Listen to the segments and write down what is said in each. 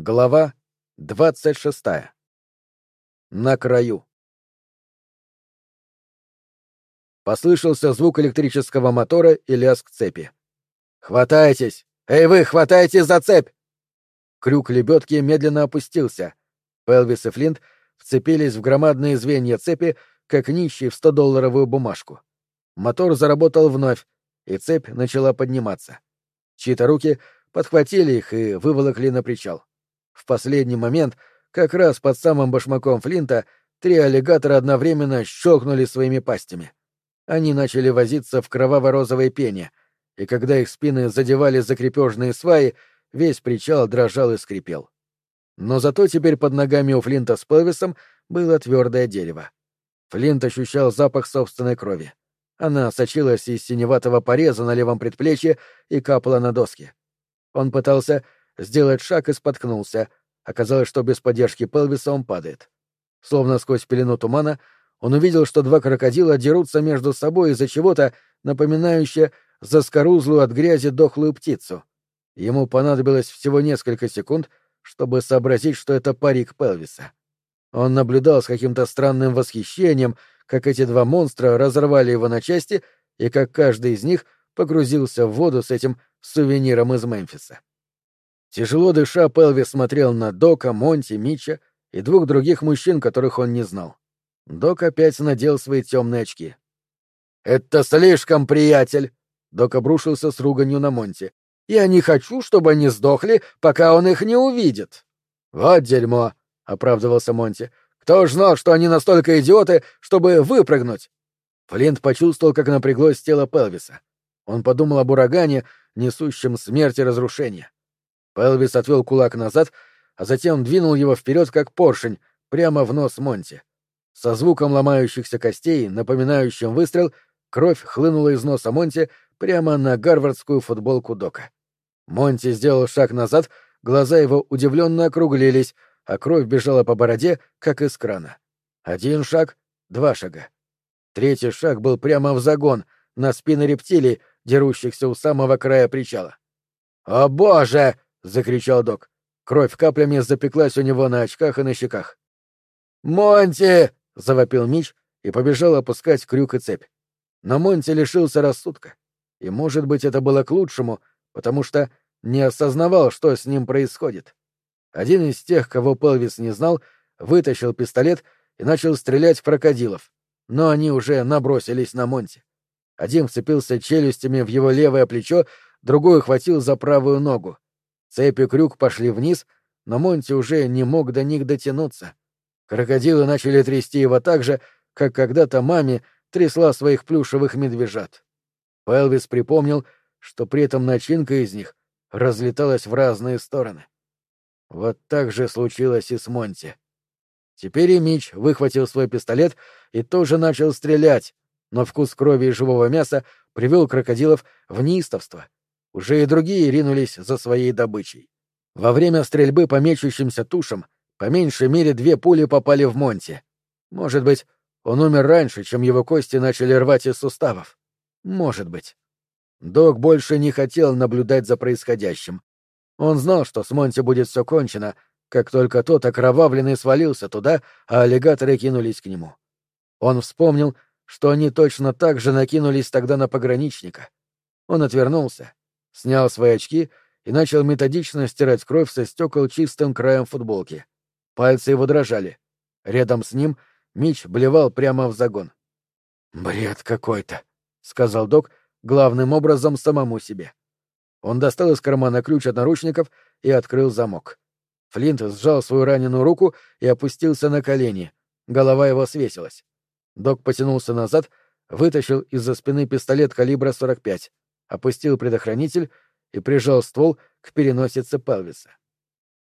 Глава двадцать шестая. На краю. Послышался звук электрического мотора и лязг цепи. «Хватайтесь! Эй вы, хватайтесь за цепь!» Крюк лебедки медленно опустился. Пелвис и Флинт вцепились в громадные звенья цепи, как нищий в стодолларовую бумажку. Мотор заработал вновь, и цепь начала подниматься. Чьи-то руки подхватили их и выволокли на причал. В последний момент, как раз под самым башмаком Флинта, три аллигатора одновременно щелкнули своими пастями. Они начали возиться в кроваво-розовой пене, и когда их спины задевали закрепежные сваи, весь причал дрожал и скрипел. Но зато теперь под ногами у Флинта с Пелвисом было твердое дерево. Флинт ощущал запах собственной крови. Она сочилась из синеватого пореза на левом предплечье и капала на доски. Он пытался сделать шаг и споткнулся. Оказалось, что без поддержки Пелвиса он падает. Словно сквозь пелену тумана, он увидел, что два крокодила дерутся между собой из-за чего-то, напоминающее заскорузлую от грязи дохлую птицу. Ему понадобилось всего несколько секунд, чтобы сообразить, что это парик Пелвиса. Он наблюдал с каким-то странным восхищением, как эти два монстра разорвали его на части и как каждый из них погрузился в воду с этим сувениром из Мемфиса. Тяжело дыша, Пелви смотрел на Дока, Монти, Мича и двух других мужчин, которых он не знал. Док опять надел свои темные очки. «Это слишком, приятель!» Док обрушился с руганью на Монти. «Я не хочу, чтобы они сдохли, пока он их не увидит!» «Вот дерьмо!» — оправдывался Монти. «Кто ж знал, что они настолько идиоты, чтобы выпрыгнуть?» Флинт почувствовал, как напряглось тело Пелвиса. Он подумал об урагане, несущем смерть и разрушение. Пелвис отвел кулак назад, а затем двинул его вперед, как поршень, прямо в нос Монти. Со звуком ломающихся костей, напоминающим выстрел, кровь хлынула из носа Монти прямо на гарвардскую футболку Дока. Монти сделал шаг назад, глаза его удивленно округлились, а кровь бежала по бороде, как из крана. Один шаг, два шага. Третий шаг был прямо в загон, на спины рептилий, дерущихся у самого края причала. «О боже!» — закричал док. Кровь каплями запеклась у него на очках и на щеках. «Монти!» — завопил Мич и побежал опускать крюк и цепь. Но Монти лишился рассудка. И, может быть, это было к лучшему, потому что не осознавал, что с ним происходит. Один из тех, кого Пелвис не знал, вытащил пистолет и начал стрелять в крокодилов, но они уже набросились на Монти. Один вцепился челюстями в его левое плечо, другой ухватил за правую ногу. Цепь и крюк пошли вниз, но Монти уже не мог до них дотянуться. Крокодилы начали трясти его так же, как когда-то маме трясла своих плюшевых медвежат. Пелвис припомнил, что при этом начинка из них разлеталась в разные стороны. Вот так же случилось и с Монти. Теперь и Мич выхватил свой пистолет и тоже начал стрелять, но вкус крови и живого мяса привел крокодилов в неистовство — уже и другие ринулись за своей добычей. Во время стрельбы по мечущимся тушам по меньшей мере две пули попали в Монти. Может быть, он умер раньше, чем его кости начали рвать из суставов. Может быть. Док больше не хотел наблюдать за происходящим. Он знал, что с Монти будет все кончено, как только тот окровавленный свалился туда, а аллигаторы кинулись к нему. Он вспомнил, что они точно так же накинулись тогда на пограничника. Он отвернулся, снял свои очки и начал методично стирать кровь со стекол чистым краем футболки. Пальцы его дрожали. Рядом с ним Мич блевал прямо в загон. «Бред какой-то», — сказал док, главным образом самому себе. Он достал из кармана ключ от наручников и открыл замок. Флинт сжал свою раненую руку и опустился на колени. Голова его свесилась. Док потянулся назад, вытащил из-за спины пистолет калибра 45 опустил предохранитель и прижал ствол к переносице Пелвиса.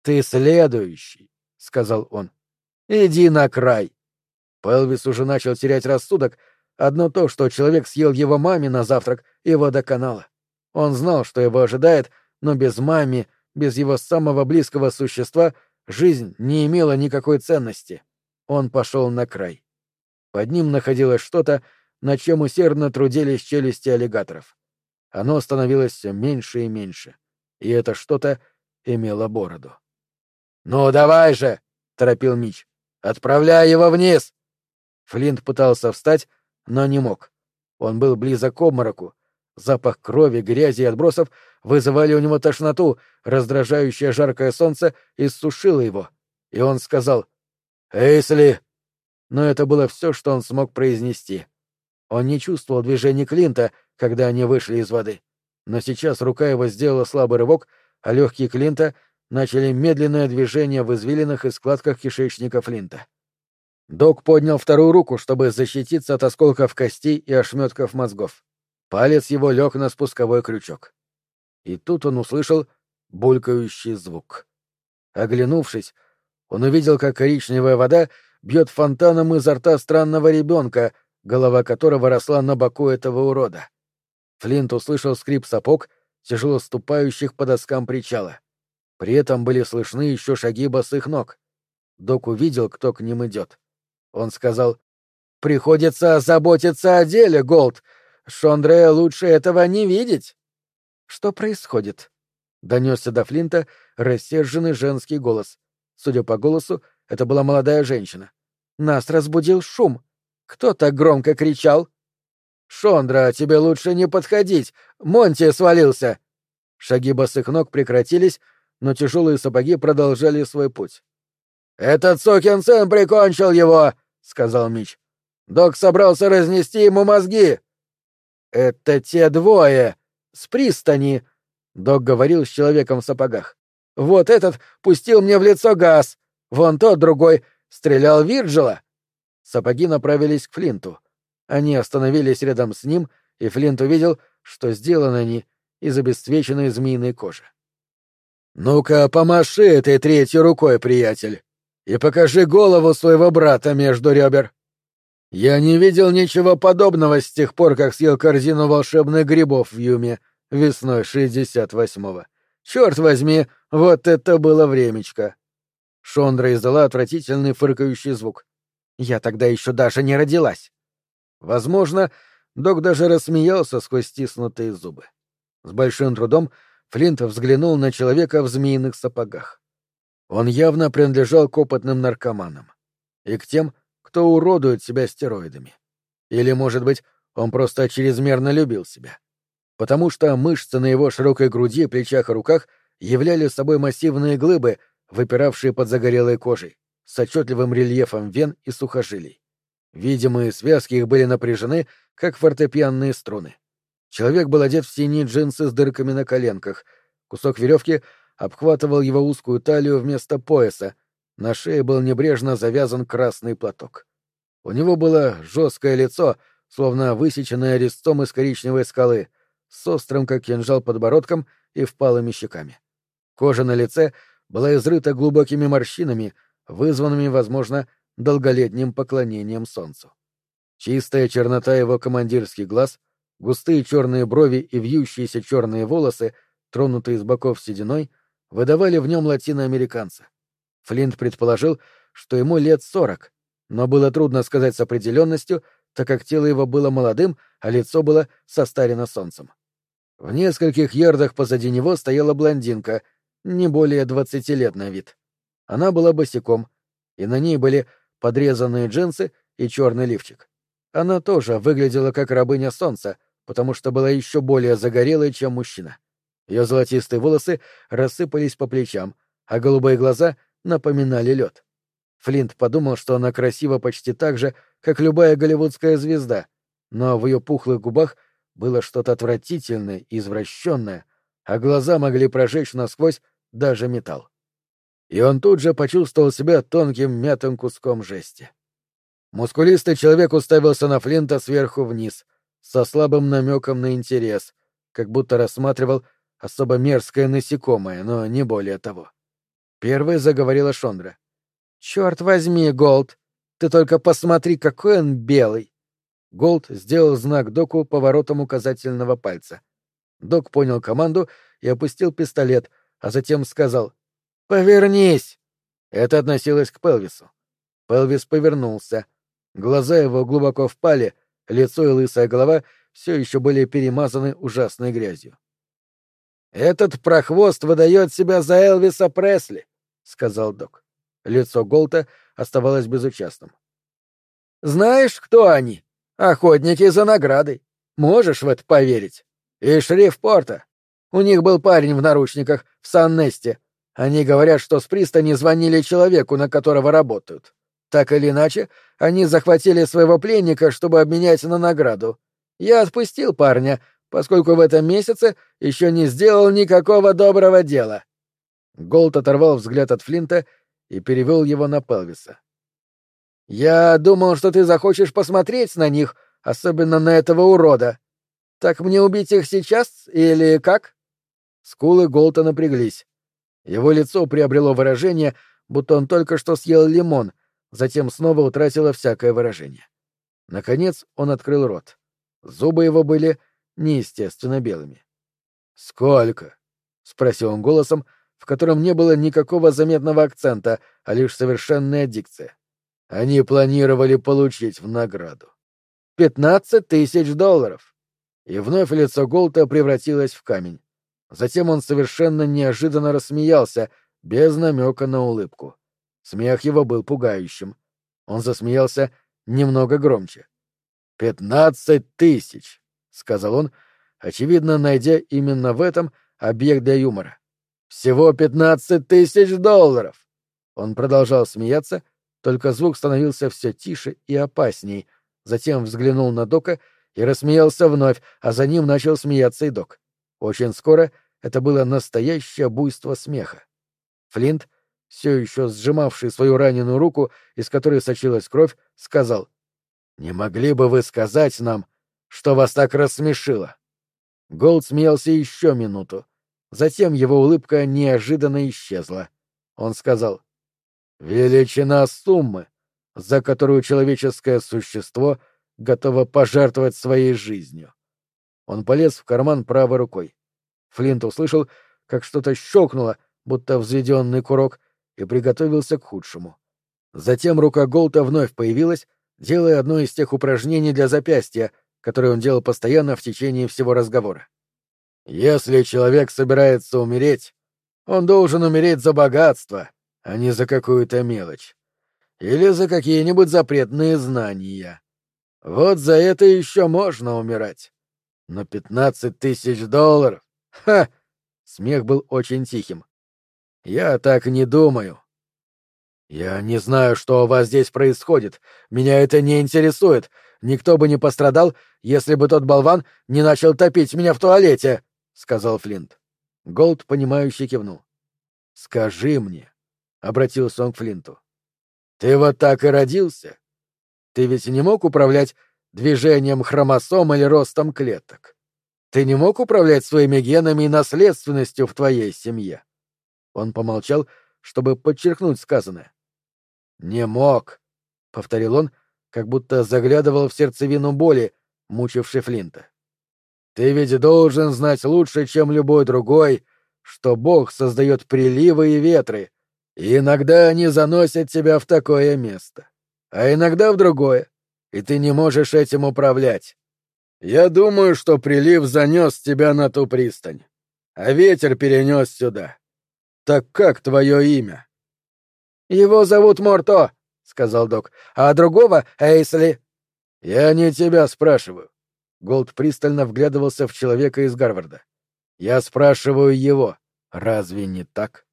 «Ты следующий», — сказал он. «Иди на край». Пелвис уже начал терять рассудок. Одно то, что человек съел его маме на завтрак, его доконало. Он знал, что его ожидает, но без мами, без его самого близкого существа, жизнь не имела никакой ценности. Он пошел на край. Под ним находилось что-то, на чем усердно трудились челюсти аллигаторов. Оно становилось все меньше и меньше, и это что-то имело бороду. «Ну, давай же!» — торопил Мич. «Отправляй его вниз!» Флинт пытался встать, но не мог. Он был близок к обмороку. Запах крови, грязи и отбросов вызывали у него тошноту, раздражающее жаркое солнце иссушило его. И он сказал «Эйсли!» Но это было все, что он смог произнести. Он не чувствовал движения Клинта, когда они вышли из воды. Но сейчас рука его сделала слабый рывок, а легкие Клинта начали медленное движение в извилинах и складках кишечника Флинта. Док поднял вторую руку, чтобы защититься от осколков костей и ошметков мозгов. Палец его лег на спусковой крючок. И тут он услышал булькающий звук. Оглянувшись, он увидел, как коричневая вода бьет фонтаном изо рта странного ребенка, голова которого росла на боку этого урода. Флинт услышал скрип сапог, тяжело ступающих по доскам причала. При этом были слышны еще шаги босых ног. Док увидел, кто к ним идет. Он сказал, «Приходится заботиться о деле, Голд. Шондре лучше этого не видеть». «Что происходит?» — донесся до Флинта рассерженный женский голос. Судя по голосу, это была молодая женщина. «Нас разбудил шум. Кто так громко кричал?» «Шондра, тебе лучше не подходить! Монти свалился!» Шаги босых ног прекратились, но тяжелые сапоги продолжали свой путь. «Этот сукин сын прикончил его!» — сказал Мич. «Док собрался разнести ему мозги!» «Это те двое! С пристани!» — Док говорил с человеком в сапогах. «Вот этот пустил мне в лицо газ! Вон тот другой стрелял Вирджила!» Сапоги направились к Флинту. Они остановились рядом с ним, и Флинт увидел, что сделаны они из обесцвеченной змеиной кожи. «Ну-ка, помаши этой третьей рукой, приятель, и покажи голову своего брата между ребер. Я не видел ничего подобного с тех пор, как съел корзину волшебных грибов в Юме весной шестьдесят восьмого. Черт возьми, вот это было времечко!» Шондра издала отвратительный фыркающий звук. «Я тогда еще даже не родилась!» Возможно, док даже рассмеялся сквозь стиснутые зубы. С большим трудом Флинт взглянул на человека в змеиных сапогах. Он явно принадлежал к опытным наркоманам. И к тем, кто уродует себя стероидами. Или, может быть, он просто чрезмерно любил себя. Потому что мышцы на его широкой груди, плечах и руках являли собой массивные глыбы, выпиравшие под загорелой кожей, с отчетливым рельефом вен и сухожилий. Видимые связки их были напряжены, как фортепианные струны. Человек был одет в синие джинсы с дырками на коленках. Кусок веревки обхватывал его узкую талию вместо пояса. На шее был небрежно завязан красный платок. У него было жесткое лицо, словно высеченное резцом из коричневой скалы, с острым, как кинжал, подбородком и впалыми щеками. Кожа на лице была изрыта глубокими морщинами, вызванными, возможно, долголетним поклонением солнцу. Чистая чернота его командирских глаз, густые черные брови и вьющиеся черные волосы, тронутые с боков сединой, выдавали в нем латиноамериканца. Флинт предположил, что ему лет сорок, но было трудно сказать с определенностью, так как тело его было молодым, а лицо было состарено солнцем. В нескольких ярдах позади него стояла блондинка, не более двадцати лет на вид. Она была босиком, и на ней были подрезанные джинсы и черный лифчик. Она тоже выглядела как рабыня солнца, потому что была еще более загорелой, чем мужчина. Ее золотистые волосы рассыпались по плечам, а голубые глаза напоминали лед. Флинт подумал, что она красива почти так же, как любая голливудская звезда, но в ее пухлых губах было что-то отвратительное и извращенное, а глаза могли прожечь насквозь даже металл и он тут же почувствовал себя тонким мятым куском жести. Мускулистый человек уставился на Флинта сверху вниз, со слабым намеком на интерес, как будто рассматривал особо мерзкое насекомое, но не более того. Первой заговорила Шондра. «Черт возьми, Голд! Ты только посмотри, какой он белый!» Голд сделал знак Доку поворотом указательного пальца. Док понял команду и опустил пистолет, а затем сказал «Повернись!» Это относилось к Пелвису. Пелвис повернулся. Глаза его глубоко впали, лицо и лысая голова все еще были перемазаны ужасной грязью. «Этот прохвост выдает себя за Элвиса Пресли», — сказал док. Лицо Голта оставалось безучастным. «Знаешь, кто они? Охотники за наградой. Можешь в это поверить? И шриф порта. У них был парень в наручниках в Сан-Несте. Они говорят, что с пристани звонили человеку, на которого работают. Так или иначе, они захватили своего пленника, чтобы обменять на награду. Я отпустил парня, поскольку в этом месяце еще не сделал никакого доброго дела. Голд оторвал взгляд от Флинта и перевел его на Пелвиса. «Я думал, что ты захочешь посмотреть на них, особенно на этого урода. Так мне убить их сейчас или как?» Скулы Голта напряглись. Его лицо приобрело выражение, будто он только что съел лимон, затем снова утратило всякое выражение. Наконец он открыл рот. Зубы его были неестественно белыми. «Сколько?» — спросил он голосом, в котором не было никакого заметного акцента, а лишь совершенная дикция. Они планировали получить в награду. «Пятнадцать тысяч долларов!» И вновь лицо Голта превратилось в камень. Затем он совершенно неожиданно рассмеялся, без намека на улыбку. Смех его был пугающим. Он засмеялся немного громче. «Пятнадцать тысяч!» — сказал он, очевидно, найдя именно в этом объект для юмора. «Всего пятнадцать тысяч долларов!» Он продолжал смеяться, только звук становился все тише и опасней. Затем взглянул на Дока и рассмеялся вновь, а за ним начал смеяться и Док. Очень скоро это было настоящее буйство смеха. Флинт, все еще сжимавший свою раненую руку, из которой сочилась кровь, сказал, «Не могли бы вы сказать нам, что вас так рассмешило?» Голд смеялся еще минуту. Затем его улыбка неожиданно исчезла. Он сказал, «Величина суммы, за которую человеческое существо готово пожертвовать своей жизнью». Он полез в карман правой рукой. Флинт услышал, как что-то щелкнуло, будто взведенный курок, и приготовился к худшему. Затем рука Голта вновь появилась, делая одно из тех упражнений для запястья, которые он делал постоянно в течение всего разговора. «Если человек собирается умереть, он должен умереть за богатство, а не за какую-то мелочь. Или за какие-нибудь запретные знания. Вот за это еще можно умирать. Но пятнадцать тысяч долларов? Ха! Смех был очень тихим. Я так не думаю. Я не знаю, что у вас здесь происходит. Меня это не интересует. Никто бы не пострадал, если бы тот болван не начал топить меня в туалете, сказал Флинт. Голд, понимающе кивнул. Скажи мне, обратился он к Флинту. Ты вот так и родился? Ты ведь не мог управлять движением хромосом или ростом клеток. Ты не мог управлять своими генами и наследственностью в твоей семье. Он помолчал, чтобы подчеркнуть сказанное. Не мог, повторил он, как будто заглядывал в сердцевину боли, мучившей Флинта. Ты ведь должен знать лучше, чем любой другой, что Бог создает приливы и ветры, и иногда они заносят тебя в такое место, а иногда в другое и ты не можешь этим управлять. Я думаю, что прилив занес тебя на ту пристань, а ветер перенес сюда. Так как твое имя? Его зовут Морто, сказал док, а другого Эйсли. Я не тебя спрашиваю. Голд пристально вглядывался в человека из Гарварда. Я спрашиваю его. Разве не так?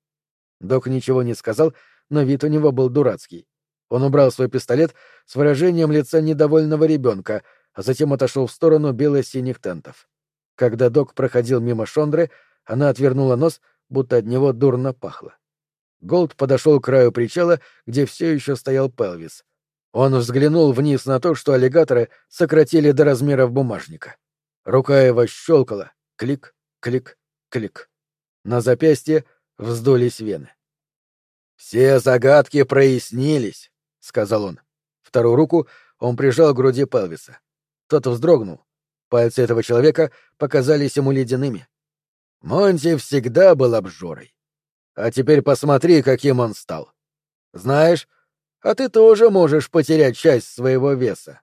Док ничего не сказал, но вид у него был дурацкий. Он убрал свой пистолет с выражением лица недовольного ребенка, а затем отошел в сторону бело-синих тентов. Когда док проходил мимо Шондры, она отвернула нос, будто от него дурно пахло. Голд подошел к краю причала, где все еще стоял Пелвис. Он взглянул вниз на то, что аллигаторы сократили до размеров бумажника. Рука его щелкала. Клик, клик, клик. На запястье вздулись вены. «Все загадки прояснились», сказал он. Вторую руку он прижал к груди Пелвиса. Тот вздрогнул. Пальцы этого человека показались ему ледяными. Монти всегда был обжорой. А теперь посмотри, каким он стал. Знаешь, а ты тоже можешь потерять часть своего веса.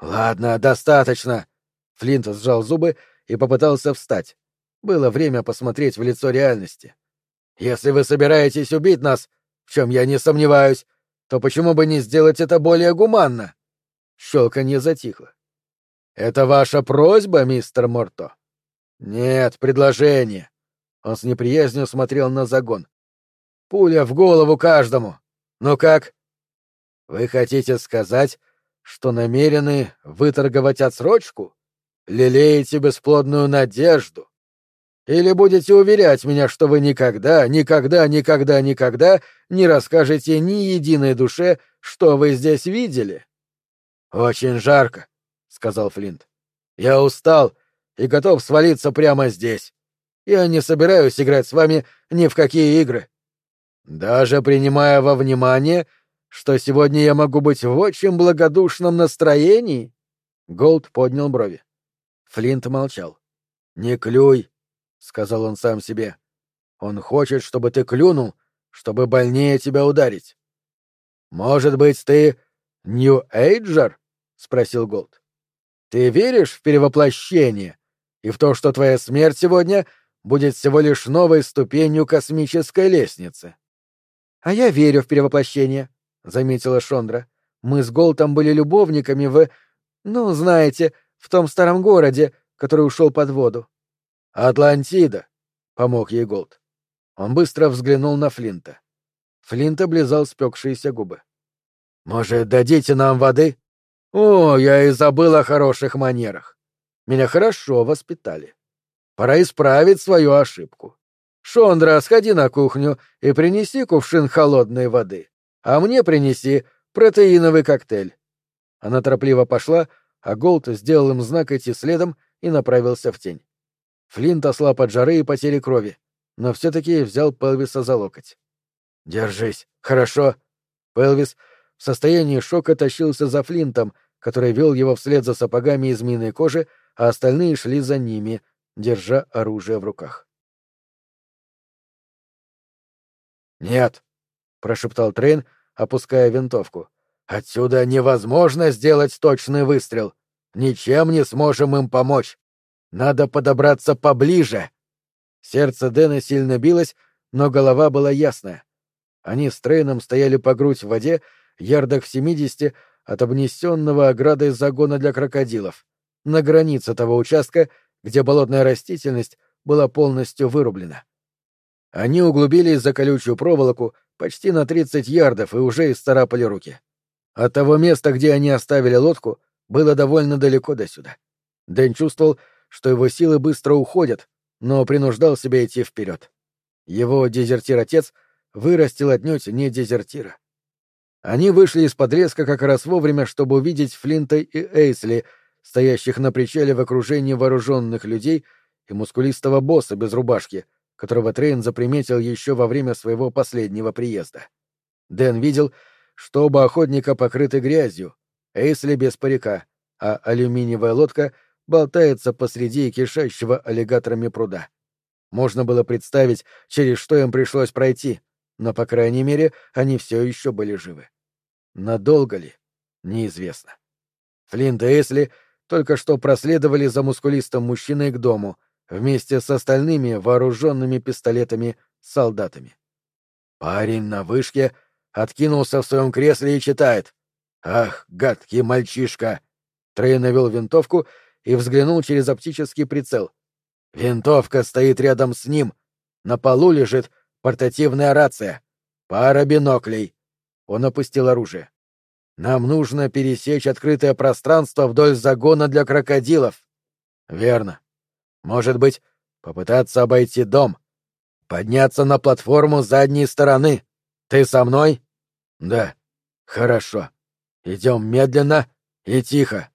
Ладно, достаточно. Флинт сжал зубы и попытался встать. Было время посмотреть в лицо реальности. Если вы собираетесь убить нас, в чем я не сомневаюсь, то почему бы не сделать это более гуманно? Щелканье затихло. Это ваша просьба, мистер Морто? Нет, предложение. Он с неприязнью смотрел на загон. Пуля в голову каждому. Ну как? Вы хотите сказать, что намерены выторговать отсрочку? Лелеете бесплодную надежду? Или будете уверять меня, что вы никогда, никогда, никогда, никогда не расскажете ни единой душе, что вы здесь видели? Очень жарко, сказал Флинт. Я устал и готов свалиться прямо здесь. Я не собираюсь играть с вами ни в какие игры. Даже принимая во внимание, что сегодня я могу быть в очень благодушном настроении, Голд поднял брови. Флинт молчал. Не клюй, сказал он сам себе. Он хочет, чтобы ты клюнул, чтобы больнее тебя ударить. Может быть, ты New Ager? спросил Голд. Ты веришь в перевоплощение и в то, что твоя смерть сегодня будет всего лишь новой ступенью космической лестницы? А я верю в перевоплощение, заметила Шондра. Мы с Голдом были любовниками в... Ну, знаете, в том старом городе, который ушел под воду. «Атлантида!» — помог ей Голд. Он быстро взглянул на Флинта. Флинт облизал спекшиеся губы. «Может, дадите нам воды?» «О, я и забыл о хороших манерах. Меня хорошо воспитали. Пора исправить свою ошибку. Шондра, сходи на кухню и принеси кувшин холодной воды. А мне принеси протеиновый коктейль». Она торопливо пошла, а Голд сделал им знак идти следом и направился в тень. Флинт ослаб от жары и потери крови, но все-таки взял Пелвиса за локоть. «Держись, хорошо?» Пелвис в состоянии шока тащился за Флинтом, который вел его вслед за сапогами из змеиной кожи, а остальные шли за ними, держа оружие в руках. «Нет», — прошептал Трейн, опуская винтовку. «Отсюда невозможно сделать точный выстрел. Ничем не сможем им помочь. Надо подобраться поближе. Сердце Дэна сильно билось, но голова была ясная. Они с Трейном стояли по грудь в воде, ярдах в семидесяти от обнесенного оградой загона для крокодилов, на границе того участка, где болотная растительность была полностью вырублена. Они углубились за колючую проволоку почти на тридцать ярдов и уже исцарапали руки. От того места, где они оставили лодку, было довольно далеко до сюда. Дэн чувствовал, что его силы быстро уходят, но принуждал себя идти вперед. Его дезертир-отец вырастил отнюдь не дезертира. Они вышли из подлеска как раз вовремя, чтобы увидеть Флинта и Эйсли, стоящих на причале в окружении вооруженных людей и мускулистого босса без рубашки, которого Трейн заприметил еще во время своего последнего приезда. Дэн видел, что оба охотника покрыты грязью, Эйсли без парика, а алюминиевая лодка болтается посреди кишащего аллигаторами пруда. Можно было представить, через что им пришлось пройти, но, по крайней мере, они все еще были живы. Надолго ли? Неизвестно. Флинт и Эсли только что проследовали за мускулистым мужчиной к дому, вместе с остальными вооруженными пистолетами солдатами. Парень на вышке откинулся в своем кресле и читает. «Ах, гадкий мальчишка!» Трей навел винтовку и взглянул через оптический прицел. Винтовка стоит рядом с ним. На полу лежит портативная рация. Пара биноклей. Он опустил оружие. Нам нужно пересечь открытое пространство вдоль загона для крокодилов. Верно. Может быть, попытаться обойти дом. Подняться на платформу задней стороны. Ты со мной? Да. Хорошо. Идем медленно и тихо.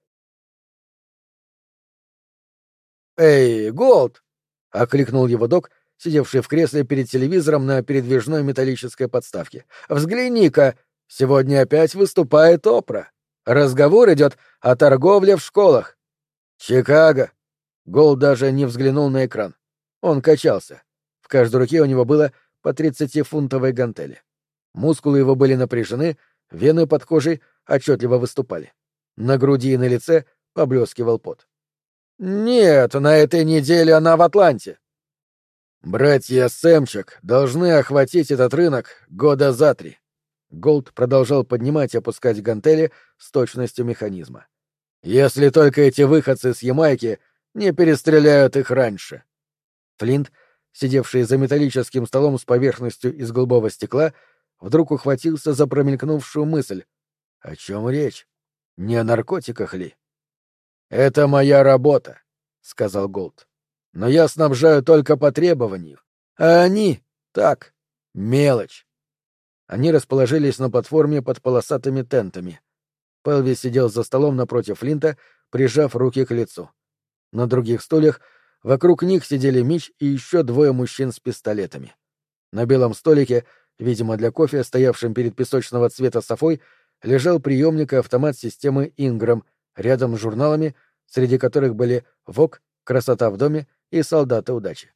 «Эй, Голд!» — окликнул его док, сидевший в кресле перед телевизором на передвижной металлической подставке. «Взгляни-ка! Сегодня опять выступает Опра. Разговор идет о торговле в школах. Чикаго!» Голд даже не взглянул на экран. Он качался. В каждой руке у него было по тридцатифунтовой гантели. Мускулы его были напряжены, вены под кожей отчетливо выступали. На груди и на лице поблескивал пот. «Нет, на этой неделе она в Атланте». Братья Сэмчик должны охватить этот рынок года за три. Голд продолжал поднимать и опускать гантели с точностью механизма. Если только эти выходцы с Ямайки не перестреляют их раньше. Флинт, сидевший за металлическим столом с поверхностью из голубого стекла, вдруг ухватился за промелькнувшую мысль. О чем речь? Не о наркотиках ли? Это моя работа, сказал Голд. Но я снабжаю только по требованию, а они так, мелочь. Они расположились на платформе под полосатыми тентами. Пелви сидел за столом напротив Флинта, прижав руки к лицу. На других стульях вокруг них сидели Мич и еще двое мужчин с пистолетами. На белом столике, видимо, для кофе, стоявшем перед песочного цвета софой, лежал приемник и автомат системы Инграм рядом с журналами, среди которых были «Вок», «Красота в доме» и «Солдаты удачи».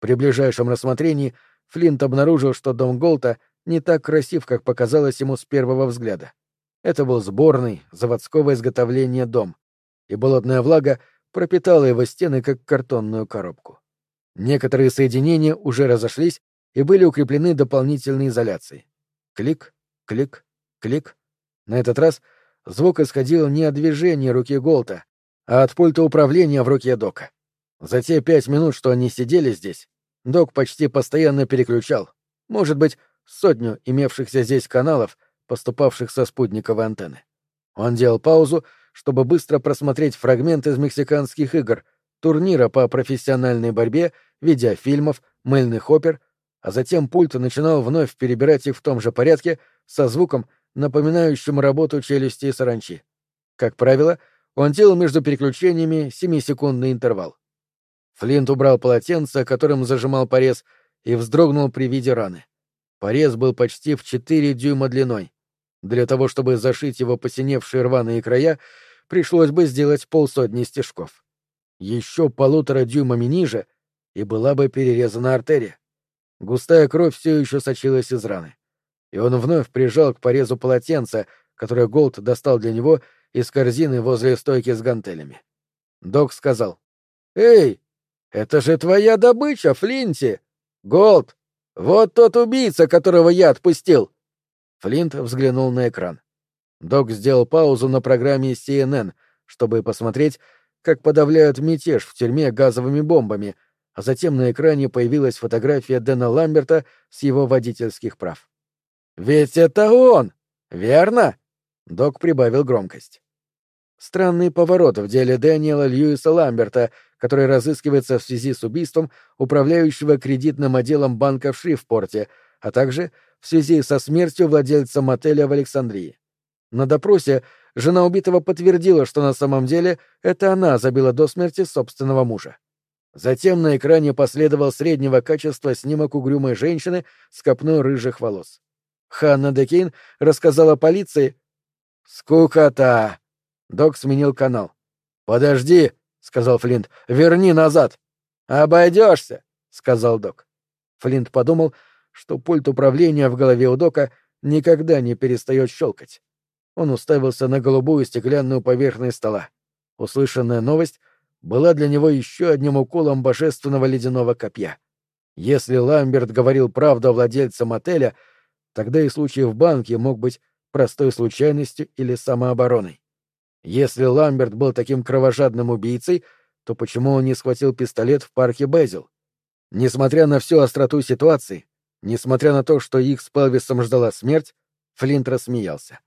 При ближайшем рассмотрении Флинт обнаружил, что дом Голта не так красив, как показалось ему с первого взгляда. Это был сборный, заводского изготовления дом, и болотная влага пропитала его стены, как картонную коробку. Некоторые соединения уже разошлись и были укреплены дополнительной изоляцией. Клик, клик, клик. На этот раз звук исходил не от движения руки Голта, а от пульта управления в руке Дока. За те пять минут, что они сидели здесь, Док почти постоянно переключал, может быть, сотню имевшихся здесь каналов, поступавших со спутниковой антенны. Он делал паузу, чтобы быстро просмотреть фрагменты из мексиканских игр, турнира по профессиональной борьбе, видеофильмов, мыльных опер, а затем пульт начинал вновь перебирать их в том же порядке, со звуком, напоминающим работу челюсти саранчи. Как правило, он делал между переключениями семисекундный интервал. Флинт убрал полотенце, которым зажимал порез, и вздрогнул при виде раны. Порез был почти в четыре дюйма длиной. Для того, чтобы зашить его посиневшие рваные края, пришлось бы сделать полсотни стежков. Еще полутора дюймами ниже, и была бы перерезана артерия. Густая кровь все еще сочилась из раны. И он вновь прижал к порезу полотенце, которое Голд достал для него из корзины возле стойки с гантелями. Док сказал. «Эй, это же твоя добыча, Флинти! Голд, вот тот убийца, которого я отпустил!» Флинт взглянул на экран. Док сделал паузу на программе CNN, чтобы посмотреть, как подавляют мятеж в тюрьме газовыми бомбами, а затем на экране появилась фотография Дэна Ламберта с его водительских прав. «Ведь это он! Верно?» Док прибавил громкость. Странный поворот в деле Дэниела Льюиса Ламберта, который разыскивается в связи с убийством управляющего кредитным отделом банка в Шрифпорте, а также в связи со смертью владельца мотеля в Александрии. На допросе жена убитого подтвердила, что на самом деле это она забила до смерти собственного мужа. Затем на экране последовал среднего качества снимок угрюмой женщины с копной рыжих волос. Ханна Декейн рассказала полиции... «Скукота!» Док сменил канал. «Подожди», — сказал Флинт, — «верни назад». «Обойдешься», — сказал Док. Флинт подумал, что пульт управления в голове у Дока никогда не перестает щелкать. Он уставился на голубую стеклянную поверхность стола. Услышанная новость была для него еще одним уколом божественного ледяного копья. Если Ламберт говорил правду о владельце мотеля, тогда и случай в банке мог быть простой случайностью или самообороной. Если Ламберт был таким кровожадным убийцей, то почему он не схватил пистолет в парке Безил? Несмотря на всю остроту ситуации, несмотря на то, что их с Пелвисом ждала смерть, Флинт рассмеялся.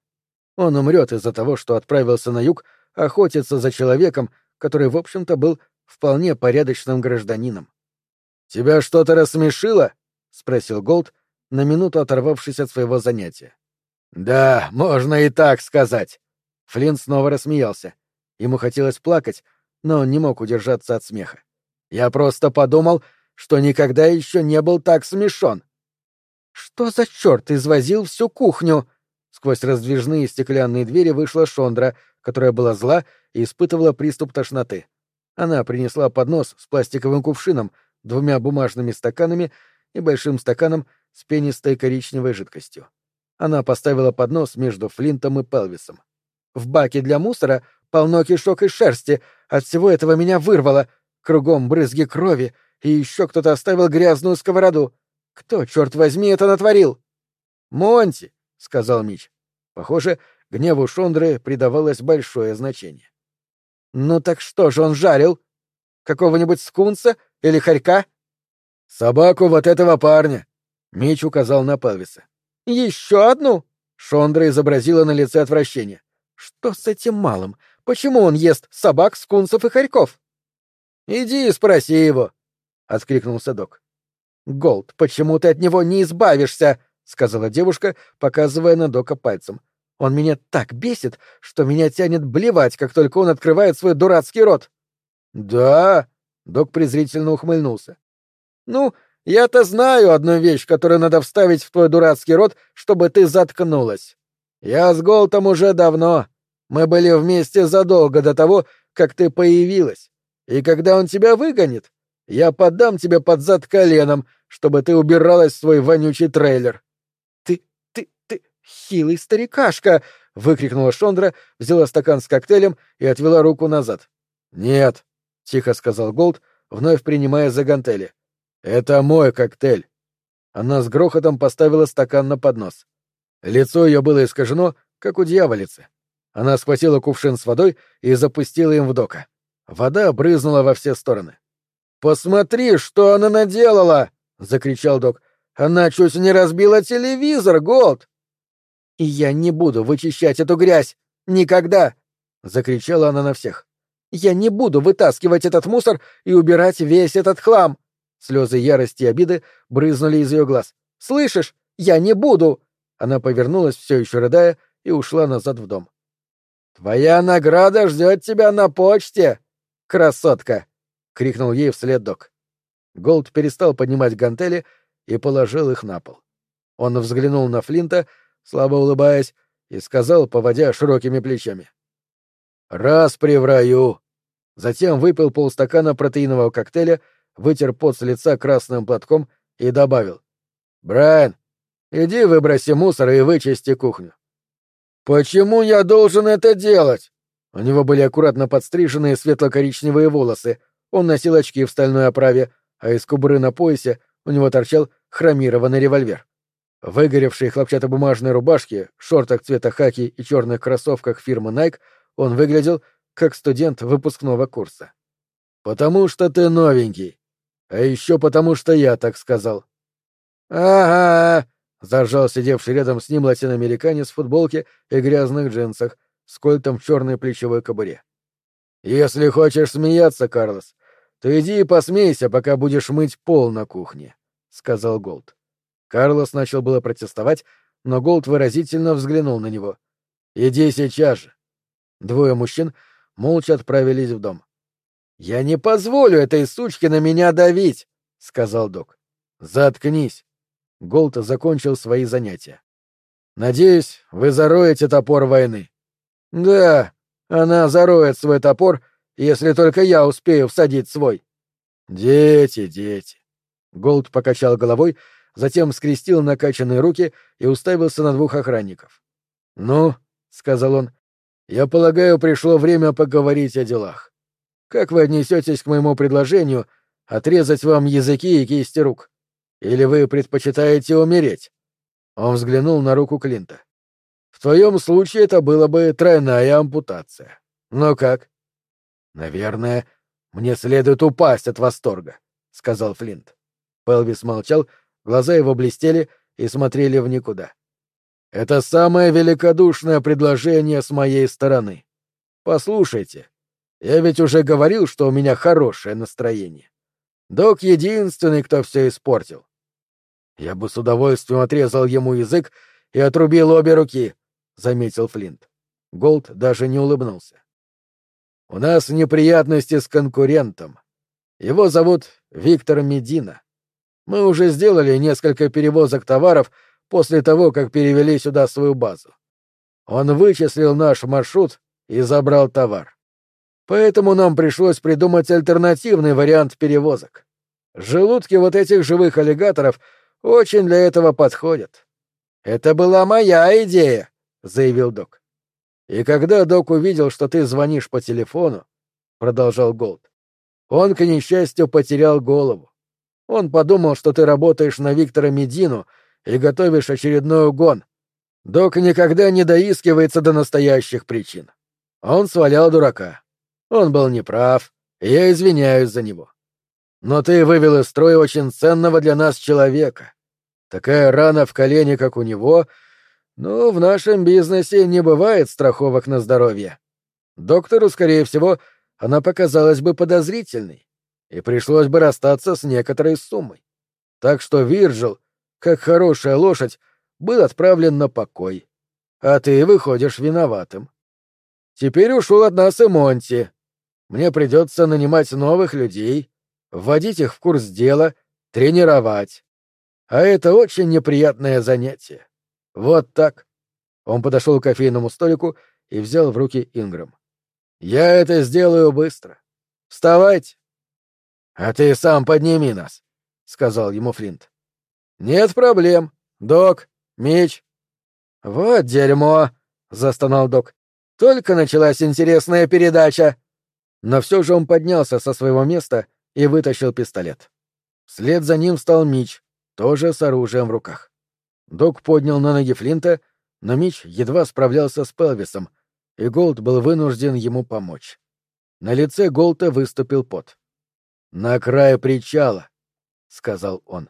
Он умрет из-за того, что отправился на юг охотиться за человеком, который, в общем-то, был вполне порядочным гражданином. «Тебя что-то рассмешило?» — спросил Голд, на минуту оторвавшись от своего занятия. «Да, можно и так сказать», Флинн снова рассмеялся. Ему хотелось плакать, но он не мог удержаться от смеха. «Я просто подумал, что никогда еще не был так смешон». «Что за черт извозил всю кухню?» Сквозь раздвижные стеклянные двери вышла Шондра, которая была зла и испытывала приступ тошноты. Она принесла поднос с пластиковым кувшином, двумя бумажными стаканами и большим стаканом с пенистой коричневой жидкостью. Она поставила поднос между Флинтом и Пелвисом. В баке для мусора полно кишок и шерсти. От всего этого меня вырвало. Кругом брызги крови, и еще кто-то оставил грязную сковороду. Кто, черт возьми, это натворил? Монти, сказал Мич. Похоже, гневу Шондры придавалось большое значение. Ну так что же он жарил? Какого-нибудь скунса или хорька? Собаку вот этого парня. Мич указал на Пелвиса. Еще одну? Шондра изобразила на лице отвращение. Что с этим малым? Почему он ест собак, скунсов и хорьков? Иди и спроси его, откликнулся док. Голд, почему ты от него не избавишься? сказала девушка, показывая на Дока пальцем. Он меня так бесит, что меня тянет блевать, как только он открывает свой дурацкий рот. Да, Док презрительно ухмыльнулся. Ну, я-то знаю одну вещь, которую надо вставить в твой дурацкий рот, чтобы ты заткнулась. Я с Голтом уже давно. Мы были вместе задолго до того, как ты появилась. И когда он тебя выгонит, я подам тебе под зад коленом, чтобы ты убиралась в свой вонючий трейлер. Ты, ты, ты, хилый старикашка! выкрикнула Шондра, взяла стакан с коктейлем и отвела руку назад. Нет, тихо сказал Голд, вновь принимая за гантели. Это мой коктейль. Она с грохотом поставила стакан на поднос. Лицо ее было искажено, как у дьяволицы. Она схватила кувшин с водой и запустила им в дока. Вода брызнула во все стороны. «Посмотри, что она наделала!» — закричал док. «Она чуть не разбила телевизор, Голд!» «И я не буду вычищать эту грязь! Никогда!» — закричала она на всех. «Я не буду вытаскивать этот мусор и убирать весь этот хлам!» Слезы ярости и обиды брызнули из ее глаз. «Слышишь? Я не буду!» Она повернулась, все еще рыдая, и ушла назад в дом. «Твоя награда ждет тебя на почте!» «Красотка!» — крикнул ей вслед док. Голд перестал поднимать гантели и положил их на пол. Он взглянул на Флинта, слабо улыбаясь, и сказал, поводя широкими плечами. «Раз в раю!» Затем выпил полстакана протеинового коктейля, вытер пот с лица красным платком и добавил. «Брайан, иди выброси мусор и вычисти кухню». «Почему я должен это делать?» У него были аккуратно подстриженные светло-коричневые волосы, он носил очки в стальной оправе, а из кубры на поясе у него торчал хромированный револьвер. В выгоревшей хлопчатобумажной рубашке, шортах цвета хаки и черных кроссовках фирмы Nike он выглядел как студент выпускного курса. «Потому что ты новенький. А еще потому что я так сказал». «Ага!» — заржал сидевший рядом с ним латиноамериканец в футболке и грязных джинсах, с кольтом в черной плечевой кобуре. «Если хочешь смеяться, Карлос, то иди и посмейся, пока будешь мыть пол на кухне», — сказал Голд. Карлос начал было протестовать, но Голд выразительно взглянул на него. «Иди сейчас же». Двое мужчин молча отправились в дом. «Я не позволю этой сучке на меня давить», — сказал док. «Заткнись». Голд закончил свои занятия. «Надеюсь, вы зароете топор войны. Да, она зароет свой топор, если только я успею всадить свой. Дети, дети. Голд покачал головой, затем скрестил накачанные руки и уставился на двух охранников. Ну, сказал он, я полагаю, пришло время поговорить о делах. Как вы отнесетесь к моему предложению отрезать вам языки и кисти рук? Или вы предпочитаете умереть? Он взглянул на руку Клинта. В твоем случае это было бы тройная ампутация. Но как? Наверное, мне следует упасть от восторга, сказал Флинт. Пелвис молчал, глаза его блестели и смотрели в никуда. Это самое великодушное предложение с моей стороны. Послушайте, я ведь уже говорил, что у меня хорошее настроение. Док единственный, кто все испортил. Я бы с удовольствием отрезал ему язык и отрубил обе руки, заметил Флинт. Голд даже не улыбнулся. У нас неприятности с конкурентом. Его зовут Виктор Медина. Мы уже сделали несколько перевозок товаров после того, как перевели сюда свою базу. Он вычислил наш маршрут и забрал товар. Поэтому нам пришлось придумать альтернативный вариант перевозок. Желудки вот этих живых аллигаторов очень для этого подходят. Это была моя идея, — заявил док. «И когда док увидел, что ты звонишь по телефону, — продолжал Голд, — он, к несчастью, потерял голову. Он подумал, что ты работаешь на Виктора Медину и готовишь очередной угон. Док никогда не доискивается до настоящих причин. Он свалял дурака. Он был неправ, и я извиняюсь за него. Но ты вывел из строя очень ценного для нас человека. Такая рана в колене, как у него, ну, в нашем бизнесе не бывает страховок на здоровье. Доктору, скорее всего, она показалась бы подозрительной, и пришлось бы расстаться с некоторой суммой. Так что Вирджил, как хорошая лошадь, был отправлен на покой. А ты выходишь виноватым. Теперь ушел от нас и Монти. Мне придется нанимать новых людей, вводить их в курс дела, тренировать. А это очень неприятное занятие. Вот так. Он подошел к кофейному столику и взял в руки Инграм. Я это сделаю быстро. Вставайте. А ты сам подними нас, сказал ему Флинт. Нет проблем. Док, меч. Вот дерьмо, застонал док. Только началась интересная передача. Но все же он поднялся со своего места и вытащил пистолет. Вслед за ним стал Мич, тоже с оружием в руках. Док поднял на ноги Флинта, но Мич едва справлялся с Пелвисом, и Голд был вынужден ему помочь. На лице Голта выступил пот. «На край причала», — сказал он.